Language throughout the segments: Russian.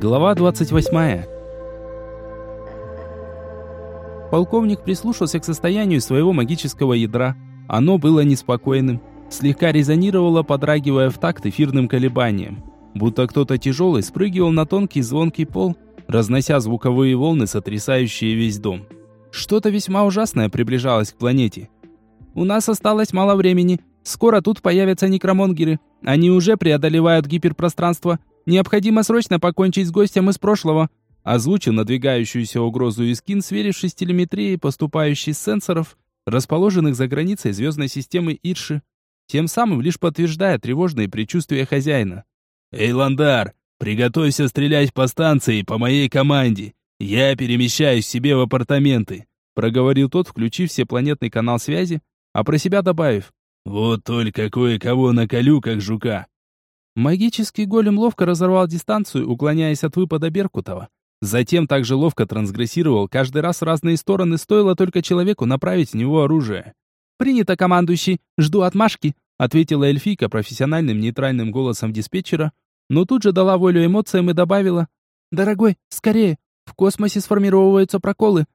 Глава 28. Полковник прислушался к состоянию своего магического ядра. Оно было неспокойным, слегка резонировало, подрагивая в такт эфирным колебанием. Будто кто-то тяжелый спрыгивал на тонкий звонкий пол, разнося звуковые волны, сотрясающие весь дом. Что-то весьма ужасное приближалось к планете. «У нас осталось мало времени. Скоро тут появятся некромонгеры. Они уже преодолевают гиперпространство. Необходимо срочно покончить с гостем из прошлого. Озвучил надвигающуюся угрозу Искин, сверившись с телеметрией, поступающей с сенсоров, расположенных за границей звездной системы Ирши, тем самым лишь подтверждая тревожные предчувствия хозяина. «Эй, Ландар, приготовься стрелять по станции по моей команде. Я перемещаюсь себе в апартаменты», проговорил тот, включив всепланетный канал связи, а про себя добавив. «Вот только кое-кого наколю, как жука. Магический голем ловко разорвал дистанцию, уклоняясь от выпада Беркутова. Затем также ловко трансгрессировал каждый раз в разные стороны, стоило только человеку направить в него оружие. «Принято, командующий, жду отмашки», ответила эльфийка профессиональным нейтральным голосом диспетчера, но тут же дала волю эмоциям и добавила «Дорогой, скорее, в космосе сформировываются проколы».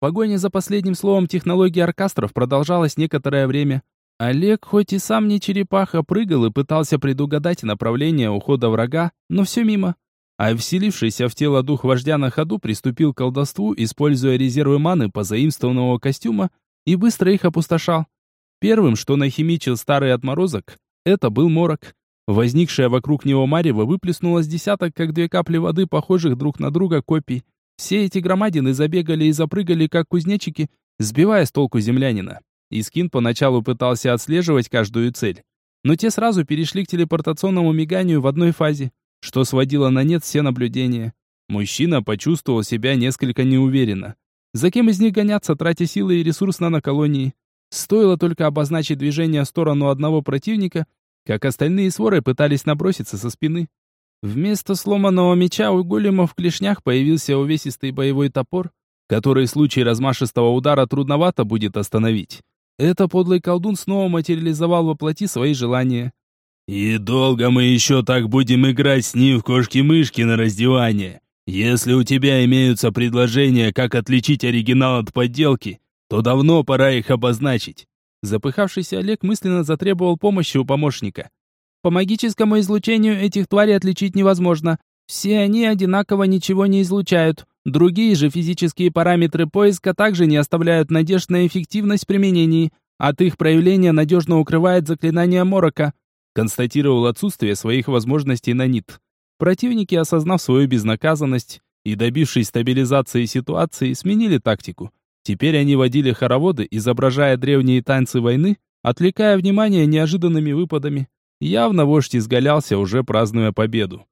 Погоня за последним словом технологии оркастров продолжалась некоторое время. Олег, хоть и сам не черепаха, прыгал и пытался предугадать направление ухода врага, но все мимо. А вселившийся в тело дух вождя на ходу приступил к колдовству, используя резервы маны позаимствованного костюма, и быстро их опустошал. Первым, что нахимичил старый отморозок, это был морок. Возникшая вокруг него марево выплеснулась десяток, как две капли воды, похожих друг на друга копий. Все эти громадины забегали и запрыгали, как кузнечики, сбивая с толку землянина. Искин поначалу пытался отслеживать каждую цель, но те сразу перешли к телепортационному миганию в одной фазе, что сводило на нет все наблюдения. Мужчина почувствовал себя несколько неуверенно. За кем из них гоняться, тратя силы и ресурс колонии? Стоило только обозначить движение в сторону одного противника, как остальные своры пытались наброситься со спины. Вместо сломанного меча у голема в клешнях появился увесистый боевой топор, который в случае размашистого удара трудновато будет остановить. Это подлый колдун снова материализовал во плоти свои желания. «И долго мы еще так будем играть с ним в кошки-мышки на раздевание? Если у тебя имеются предложения, как отличить оригинал от подделки, то давно пора их обозначить». Запыхавшийся Олег мысленно затребовал помощи у помощника. «По магическому излучению этих тварей отличить невозможно. Все они одинаково ничего не излучают. Другие же физические параметры поиска также не оставляют надежд на эффективность применений. От их проявления надежно укрывает заклинание Морока. Констатировал отсутствие своих возможностей на НИТ. Противники, осознав свою безнаказанность и добившись стабилизации ситуации, сменили тактику. Теперь они водили хороводы, изображая древние танцы войны, отвлекая внимание неожиданными выпадами. Явно вождь изгалялся, уже празднуя победу.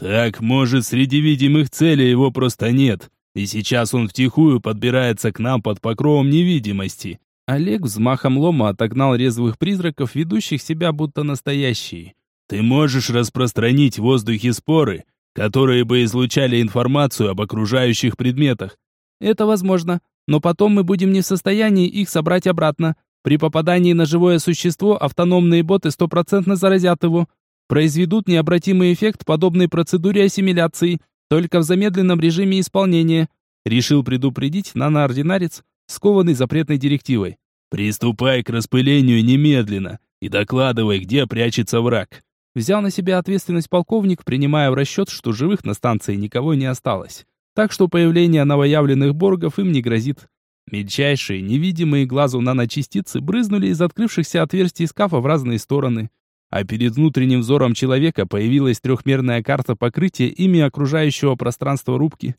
Так, может, среди видимых целей его просто нет, и сейчас он втихую подбирается к нам под покровом невидимости. Олег взмахом лома отогнал резвых призраков, ведущих себя будто настоящие. Ты можешь распространить в воздухе споры, которые бы излучали информацию об окружающих предметах. Это возможно, но потом мы будем не в состоянии их собрать обратно. При попадании на живое существо автономные боты стопроцентно заразят его произведут необратимый эффект подобной процедуре ассимиляции, только в замедленном режиме исполнения, решил предупредить наноординарец, скованный запретной директивой. «Приступай к распылению немедленно и докладывай, где прячется враг». Взял на себя ответственность полковник, принимая в расчет, что живых на станции никого не осталось. Так что появление новоявленных боргов им не грозит. Мельчайшие, невидимые глазу наночастицы брызнули из открывшихся отверстий скафа в разные стороны а перед внутренним взором человека появилась трехмерная карта покрытия ими окружающего пространства рубки.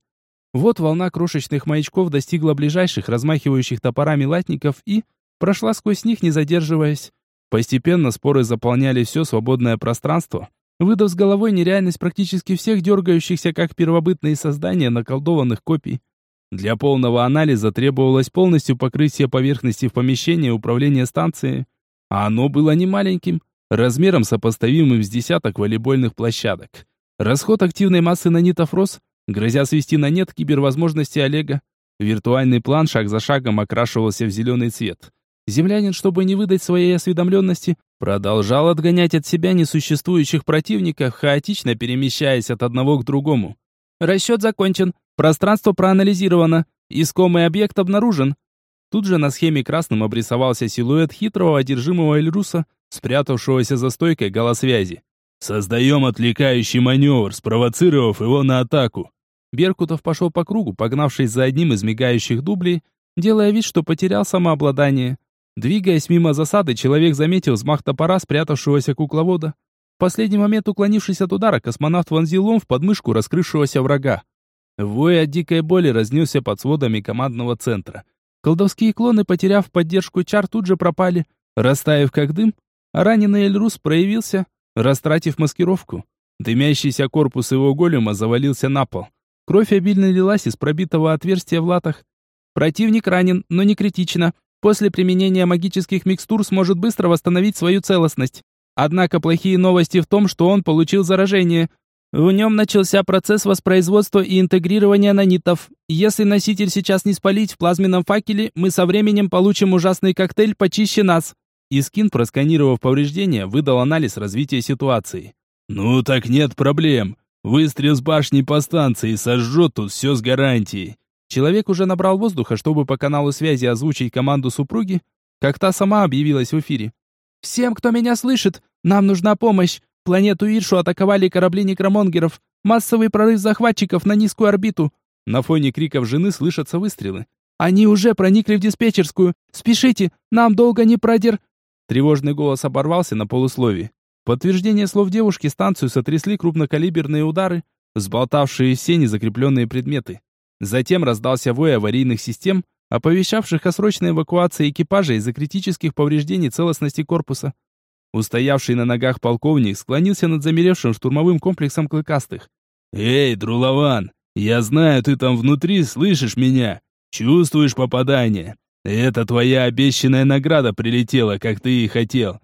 Вот волна крошечных маячков достигла ближайших, размахивающих топорами латников и прошла сквозь них, не задерживаясь. Постепенно споры заполняли все свободное пространство, выдав с головой нереальность практически всех дергающихся, как первобытные создания, наколдованных копий. Для полного анализа требовалось полностью покрытие поверхности в помещении управления станцией, а оно было немаленьким размером сопоставимым с десяток волейбольных площадок. Расход активной массы нанитов рос, грозя свести на нет кибервозможности Олега. Виртуальный план шаг за шагом окрашивался в зеленый цвет. Землянин, чтобы не выдать своей осведомленности, продолжал отгонять от себя несуществующих противников, хаотично перемещаясь от одного к другому. Расчет закончен. Пространство проанализировано. Искомый объект обнаружен. Тут же на схеме красным обрисовался силуэт хитрого одержимого Эльруса, спрятавшегося за стойкой голосвязи. «Создаем отвлекающий маневр, спровоцировав его на атаку». Беркутов пошел по кругу, погнавшись за одним из мигающих дублей, делая вид, что потерял самообладание. Двигаясь мимо засады, человек заметил взмах топора спрятавшегося кукловода. В последний момент уклонившись от удара, космонавт вонзил лом в подмышку раскрывшегося врага. Вой от дикой боли разнесся под сводами командного центра. Колдовские клоны, потеряв поддержку чар, тут же пропали, растаяв как дым, а раненый Эльрус проявился, растратив маскировку. Дымящийся корпус его голема завалился на пол. Кровь обильно лилась из пробитого отверстия в латах. Противник ранен, но не критично. После применения магических микстур сможет быстро восстановить свою целостность. Однако плохие новости в том, что он получил заражение – в нем начался процесс воспроизводства и интегрирования нанитов. Если носитель сейчас не спалить в плазменном факеле, мы со временем получим ужасный коктейль почище нас. Искин, просканировав повреждения, выдал анализ развития ситуации. «Ну так нет проблем. Выстрел с башни по станции сожжет тут все с гарантией». Человек уже набрал воздуха, чтобы по каналу связи озвучить команду супруги, как та сама объявилась в эфире. «Всем, кто меня слышит, нам нужна помощь. Планету Иршу атаковали корабли некромонгеров. Массовый прорыв захватчиков на низкую орбиту. На фоне криков жены слышатся выстрелы. Они уже проникли в диспетчерскую. Спешите, нам долго не продер... Тревожный голос оборвался на полусловии. подтверждение слов девушки станцию сотрясли крупнокалиберные удары, взболтавшие все незакрепленные предметы. Затем раздался вой аварийных систем, оповещавших о срочной эвакуации экипажа из-за критических повреждений целостности корпуса. Устоявший на ногах полковник склонился над замеревшим штурмовым комплексом клыкастых. «Эй, Друлован, я знаю, ты там внутри слышишь меня. Чувствуешь попадание. Это твоя обещанная награда прилетела, как ты и хотел.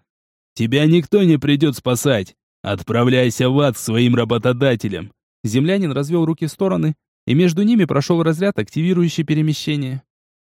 Тебя никто не придет спасать. Отправляйся в ад к своим работодателям». Землянин развел руки в стороны, и между ними прошел разряд, активирующий перемещение.